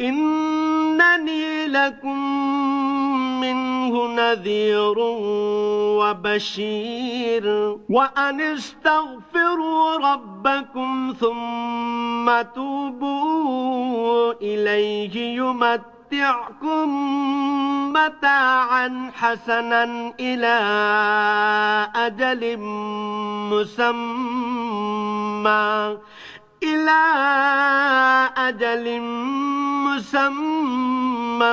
إنني لكم منه نذير وبشير. وأن استغفروا ربكم ثم توبوا إليه يمتعكم متاعا حسنا إلى أجل مسمى. إلى أجل مسمى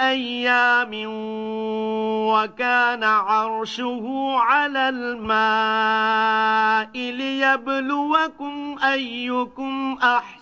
أيام وكان عرشه على الماء ليبلوكم أيكم أحسن.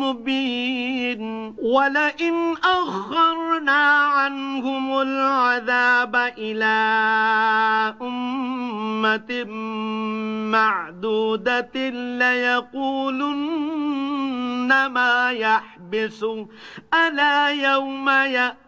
مبين ولئن أخرنا عنهم العذاب إلى أمة معدودة ليقولن ما يحبس ألا يوم يأتي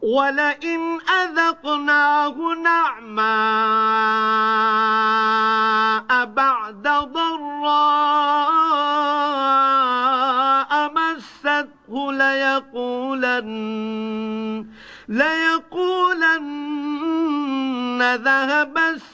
ولئن أذقناه نعماء بعد ضراء مسته ليقولن ليقولن ذهب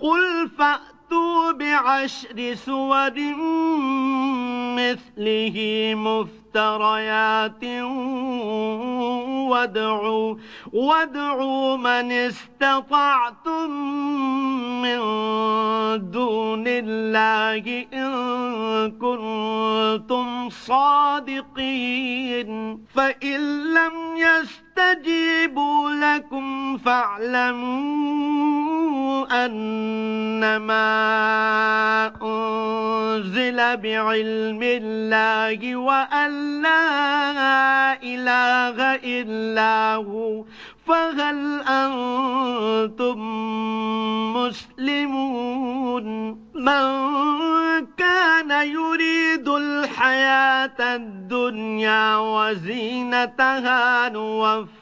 قل فأتوا بعشر سور مثله مفتريات وادعوا وادعوا من استطعتم من دون الله إن كنتم صادقين. فإن لم يستجيبوا لكم فاعلموا أنما أنزل بعلم الله وأن لا إله إلا هو فهل أنتم مسلمون؟ من كان يريد الحياة الدنيا وزينتها نوفي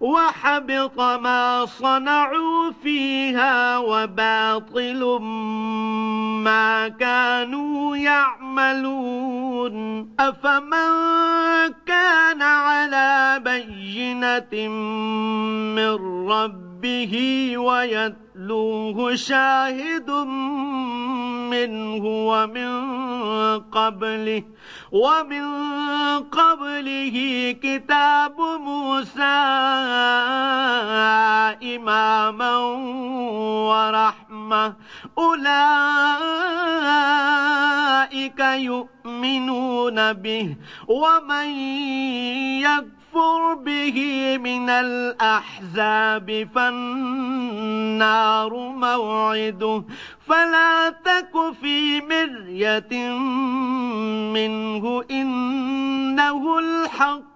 وحبط ما صنعوا فيها وباطل ما كانوا يعملون. أفمن كان على بينة من ربه ويتلوه شاهد منه ومن قبله ومن قبله كتاب موسى إماما ورحمة. أولئك يؤمنون به ومن يكفر به من الأحزاب فالنار موعده. فلا تك في مرية منه إنه الحق.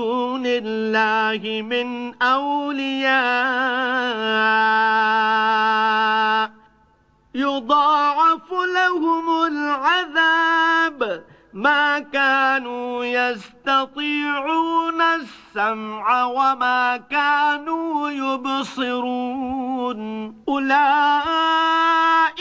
الله من أولياء. يضاعف لهم العذاب. ما كانوا يستطيعون السمع وما كانوا يبصرون. أولئك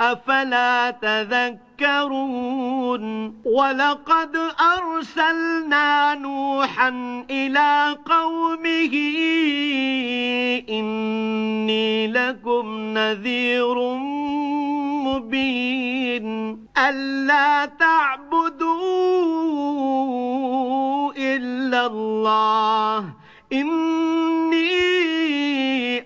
أفلا تذكرون ولقد أرسلنا نوحا إلى قومه إني لكم نذير مبين ألا تعبدوا إلا الله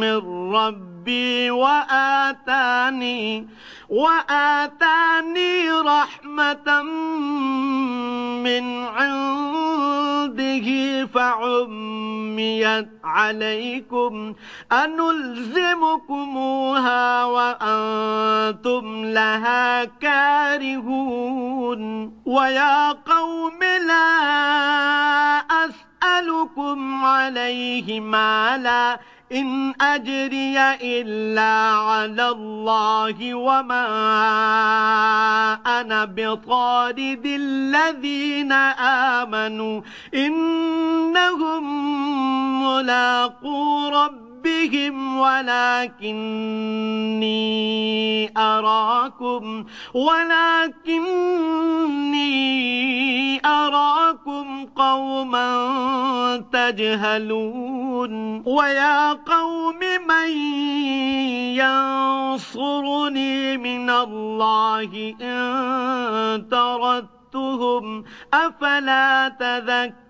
من ربي وآتاني وآتاني رحمة من عنده فعميت عليكم أنلزمكموها وأنتم لها كارهون ويا قوم لا أسأل أسألكم عليه مالا إن أجري إلا على الله وما أنا بطارد الذين آمنوا إنهم ملاقو ربهم ربهم ولكني أراكم ولكني أراكم قوما تجهلون. ويا قوم من ينصرني من الله إن تردتهم أفلا تذكرون؟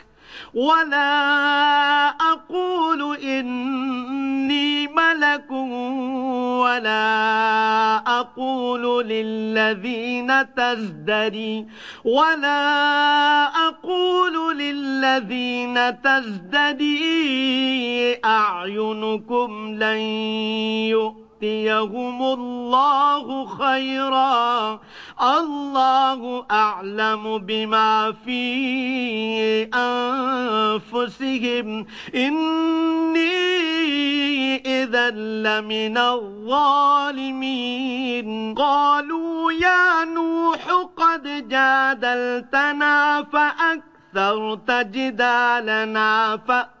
ولا أقول إني ملك ولا أقول للذين تزدري ولا أقول للذين تزدري أعينكم لن يؤمنوا يؤتيهم الله خيرا. الله أعلم بما في أنفسهم. إني إذا لمن الظالمين. قالوا يا نوح قد جادلتنا فأكثرت جدالنا فأكثرت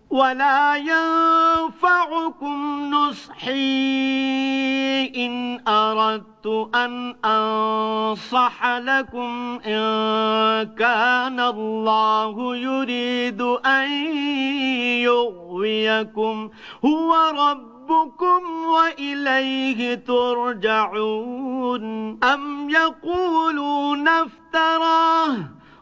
ولا ينفعكم نصحي إن أردت أن أنصح لكم إن كان الله يريد أن يغويكم. هو ربكم وإليه ترجعون. أم يقولون افتراه؟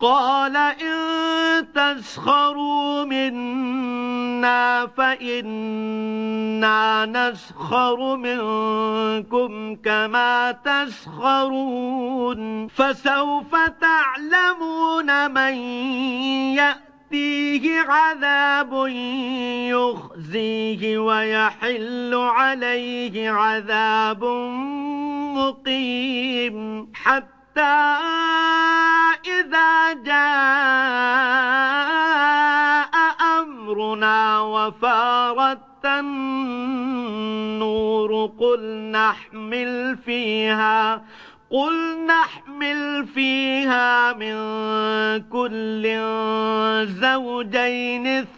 قال إن تسخروا منا فإنا نسخر منكم كما تسخرون فسوف تعلمون من يأتيه عذاب يخزيه ويحل عليه عذاب مقيم حتى إذا جاء أمرنا وفارت النور قل نحمل فيها قل نحمل فيها من كل زوجين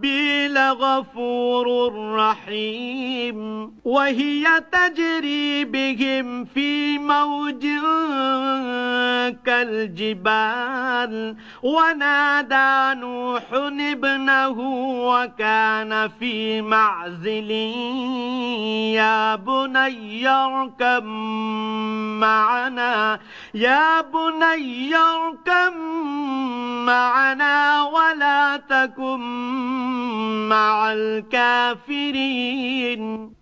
ربي لغفور رحيم وهي تجري بهم في موج كالجبال ونادى نوح ابنه وكان في معزل يا بني اركب معنا يا بني اركب معنا ولا تكن مع الكافرين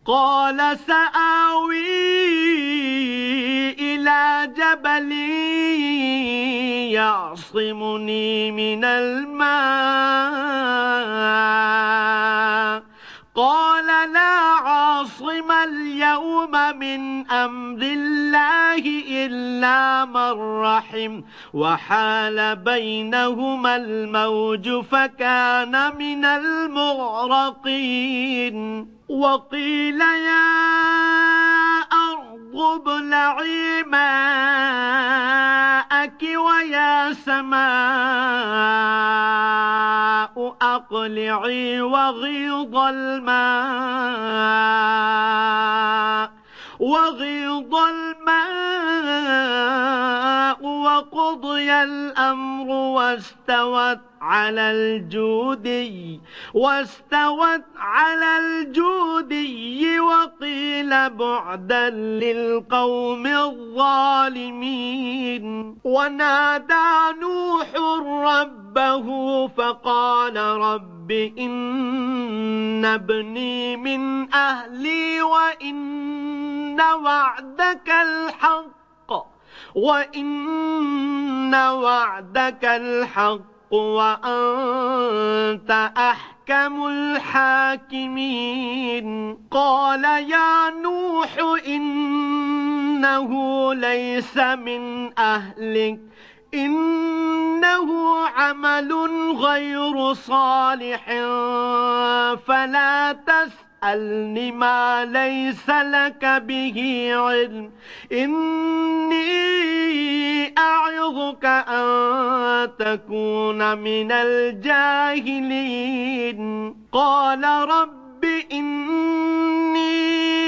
قال سآوي إلى جبل يعصمني من الماء قال اليوم من أمر الله إلا من رحم وحال بينهما الموج فكان من المغرقين وقيل يا أرض ابلعي ماءك ويا سماء أقلعي وغيض الماء وغيض الماء وقضي الأمر واستوت على الجودي واستوت على الجودي وقيل بعدا للقوم الظالمين. ونادى نوح ربه فقال رب إن ابني من أهلي وإن وعدك الحق وإن وعدك الحق وأنت أحكم الحاكمين. قال يا نوح إنه ليس من أهلك إنه عمل غير صالح فلا تسألني ما ليس لك به علم. إني أعظك أن تكون من الجاهلين. قال رب إني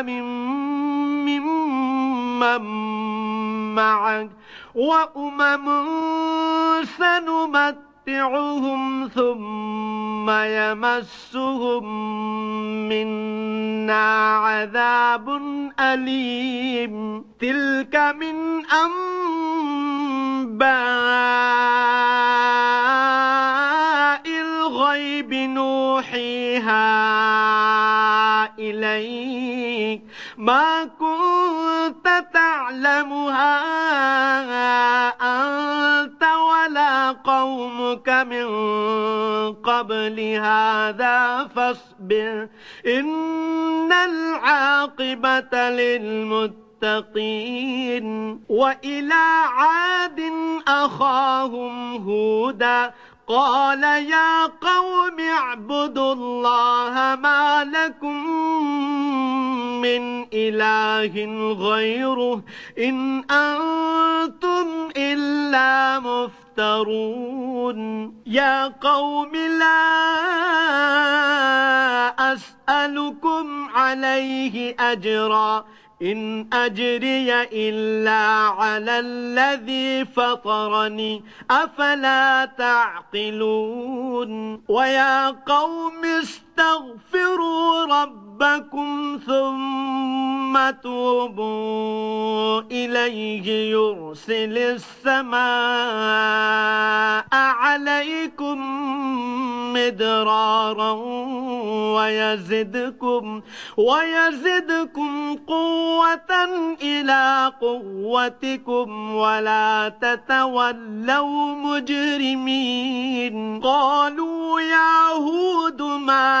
ممن معك وأمم سنمتعهم ثم يمسهم منا عذاب أليم. تلك من أنباء الغيب نوحيها إليك. ما كنت تعلمها أنت ولا قومك من قبل هذا فاصبر. إن العاقبة للمتقين. وإلى عاد أخاهم هودا. قال يا قوم اعبدوا الله ما لكم من إله غيره إن أنتم إلا مفترون. يا قوم لا أسألكم عليه أجرا. إن أجري إلا على الذي فطرني أفلا تعقلون؟ ويا قوم استغفروا ربكم ثم توبوا إليه يرسل السماء عليكم مدرارا ويزدكم ويزدكم قوة إلى قوتكم ولا تتولوا مجرمين قالوا يا هود ما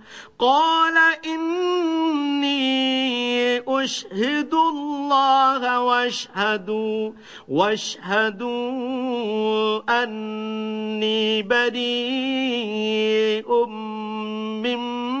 قال إني أشهد الله واشهدوا واشهدوا أني بريء مما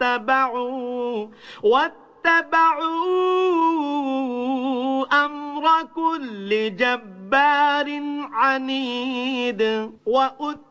واتبعوا واتبعوا أمر كل جبار عنيد.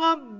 Mga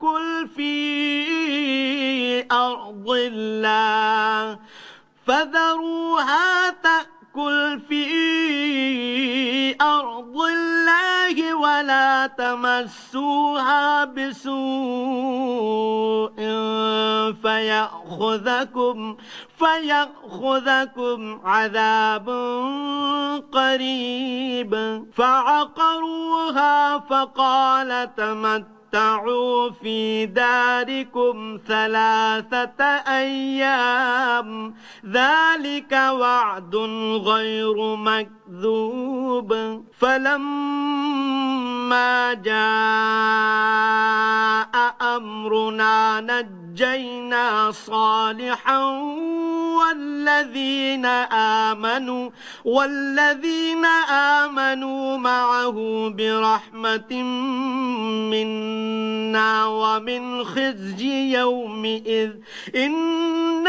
تأكل في أرض الله. فذروها تأكل في أرض الله ولا تمسوها بسوء فيأخذكم فيأخذكم عذاب قريب. فعقروها فقال تمت تمتعوا في داركم ثلاثة أيام. ذلك وعد غير مكذوب فلما جاء أمرنا نجينا صالحا والذين آمنوا والذين آمنوا معه برحمة منا ومن خزي يومئذ إن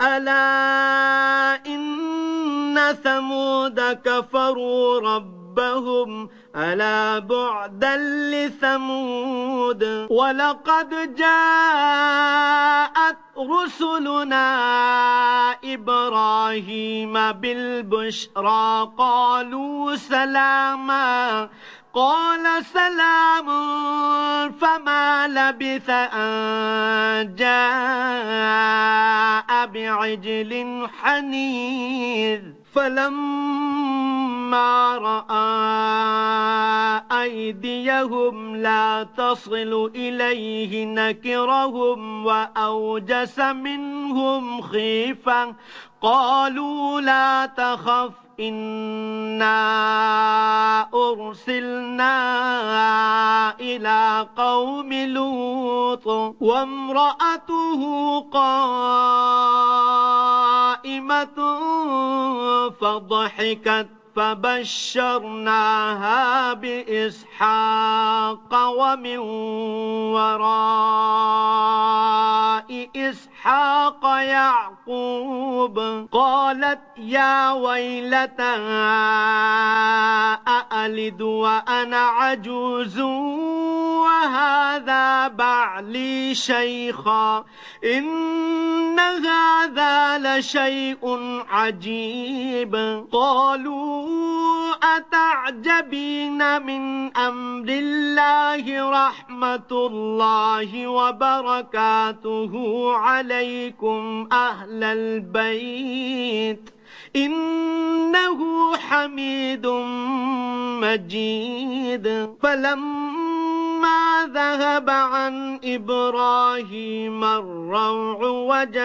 ألا إن ثمود كفروا ربهم ألا بعدا لثمود ولقد جاءت رسلنا إبراهيم بالبشرى قالوا سلاما قال سلام فما لبث أن جاء بعجل حنيذ. فلما رأى أيديهم لا تصل إليه نكرهم وأوجس منهم خيفة. قالوا لا تخف إنا أرسلنا إلى قوم لوط وامرأته قائمة فضحكت فبشرناها بإسحاق ومن وراء إسحاق يعقوب قالت يا ويلتى أألد وأنا عجوز وهذا بعلي شيخا إن هذا لشيء عجيب قالوا أتعجبين من أمر الله رحمة الله وبركاته عليكم أهل البيت إنه حميد مجيد. فلما ذهب عن إبراهيم الروع وجاءت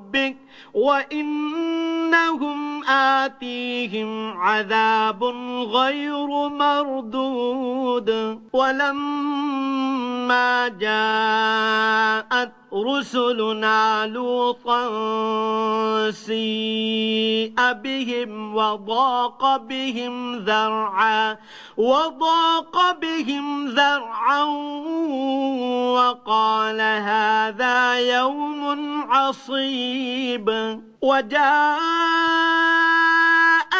وإنهم آتيهم عذاب غير مردود. ولما جاءت رسلنا لوطا سيء بهم وضاق بهم ذرعا وضاق بهم ذرعا وقال هذا يوم عصيب.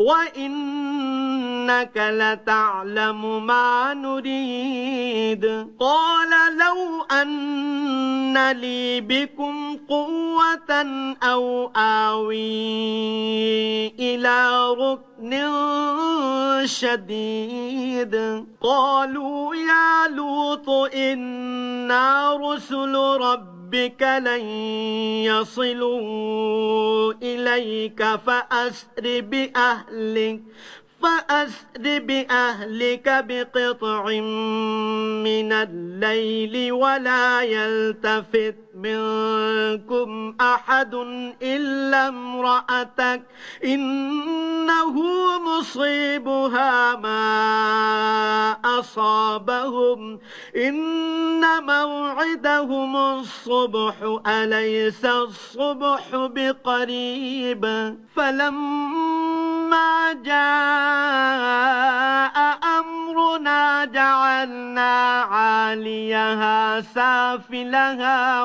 وإنك لتعلم ما نريد قال لو أن لي بكم قوة أو آوي إلى ركن شديد قالوا يا لوط إنا رسل ربك ربك لن يصلوا إليك فأسر بأهلك فأسر بأهلك بقطع من الليل ولا يلتفت منكم أحد إلا امرأتك إنه مصيبها ما أصابهم إن موعدهم الصبح أليس الصبح بقريب؟ فلما جاء أمرنا جعلنا عاليها سافلها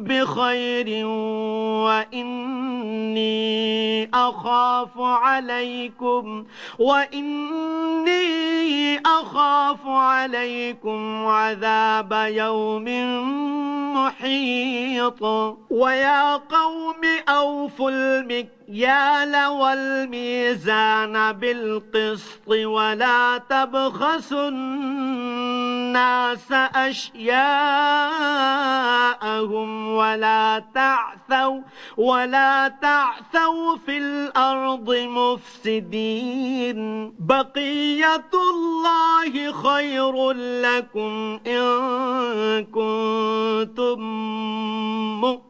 بخير وإني أخاف عليكم وإني أخاف عليكم عذاب يوم محيط. ويا قوم أوفوا المكيال والميزان بالقسط ولا تبخسوا الناس أشياءهم ولا تعثوا ولا تعثوا في الأرض مفسدين. بقية الله خير لكم إن كنتم مؤمنين.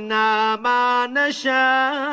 ما نشاء.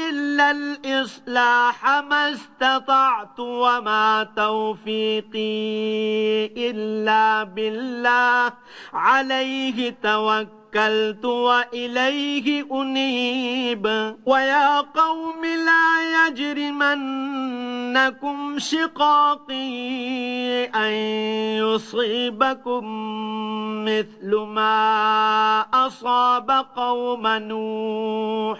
الإصلاح ما استطعت وما توفيقي إلا بالله. عليه توكل توكلت وإليه أنيب. ويا قوم لا يجرمنكم شقاقي أن يصيبكم مثل ما أصاب قوم نوح.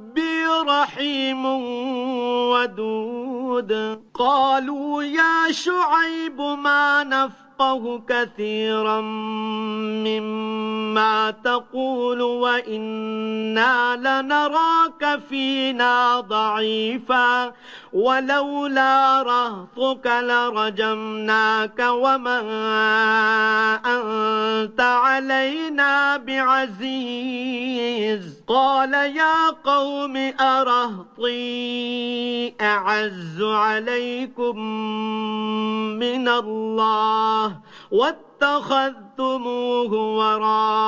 رحيم ودود. قالوا يا شعيب ما نفعل. نفقه كثيرا مما تقول وإنا لنراك فينا ضعيفا ولولا رهطك لرجمناك وما أنت علينا بعزيز. قال يا قوم أرهطي أعز عليكم من الله. واتخذتموه وراءكم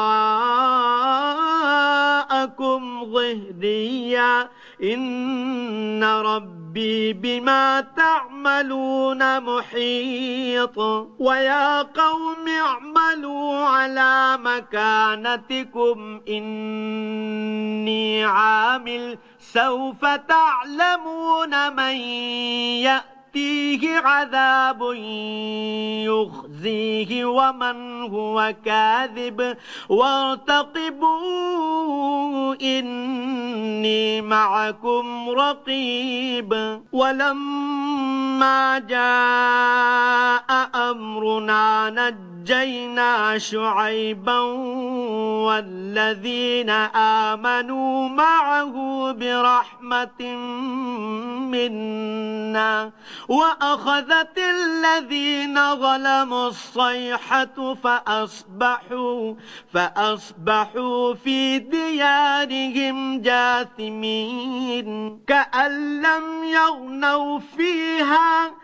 ظهريا. إن ربي بما تعملون محيط. ويا قوم اعملوا على مكانتكم. إني عامل سوف تعلمون من يأتي. يأتيه عذاب يخزيه ومن هو كاذب وارتقبوا إني معكم رقيب ولما جاء أمرنا نجينا شعيبا والذين آمنوا معه برحمة منا وأخذت الذين ظلموا الصيحة فأصبحوا فأصبحوا في ديارهم جاثمين كأن لم يغنوا فيها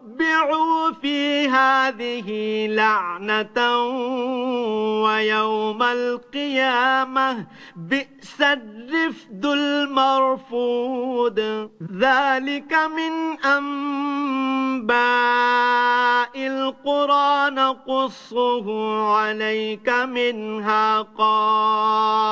وأتبعوا في هذه لعنة ويوم القيامة بئس الرفد المرفود ذلك من أنباء القرى نقصه عليك منها قائم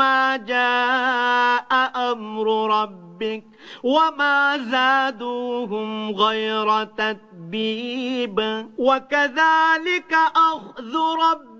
لما جاء أمر ربك وما زادوهم غير تتبيب. وكذلك أخذ ربك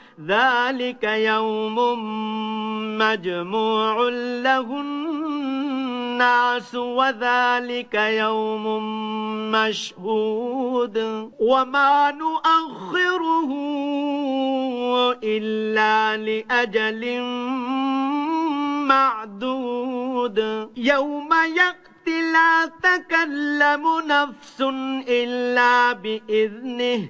ذلك يوم مجموع له الناس وذلك يوم مشهود وما نؤخره إلا لأجل معدود. يوم يأتي لا تكلم نفس إلا بإذنه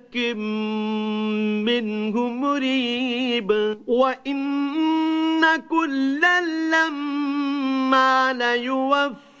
منه مريب وإن كلا لما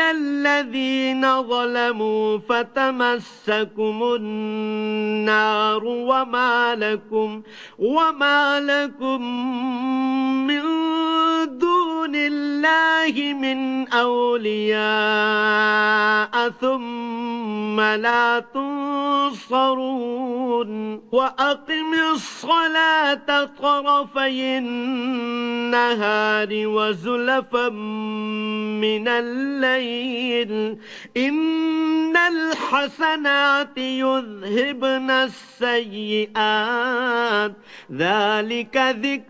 الذين ظلموا فتح تمسكم النار وما لكم وما لكم من دون الله من أولياء ثم لا تنصرون وأقم الصلاة طرفي النهار وزلفا من الليل. إن الحسنات يذهبن السيئات. ذلك ذكر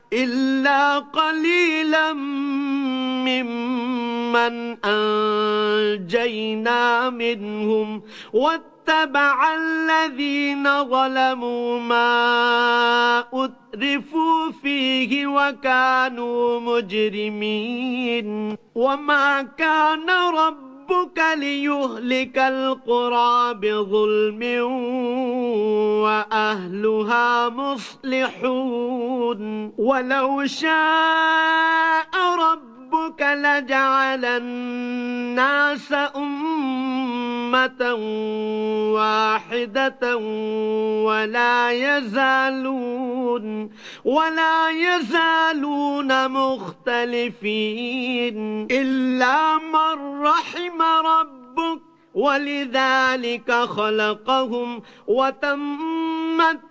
إلا قليلا ممن أنجينا منهم واتبع الذين ظلموا ما أترفوا فيه وكانوا مجرمين وما كان رب ربك ليهلك القرى بظلم وأهلها مصلحون. ولو شاء ربك لجعل الناس أمة واحدة ولا يزالون ولا يزالون مختلفين إلا من رحم ربك ولذلك خلقهم وتمت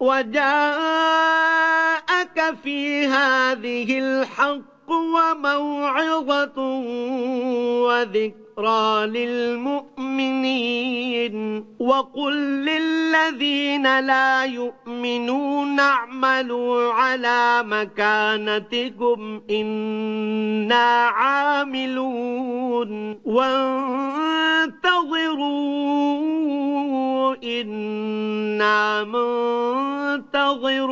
وجاءك في هذه الحق وموعظة وذكرى للمؤمنين وقل للذين لا يؤمنون اعملوا على مكانتكم إنا عاملون. وانتظروا إنا منتظرون.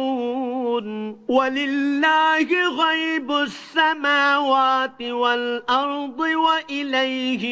ولله غيب السماوات والأرض وإليه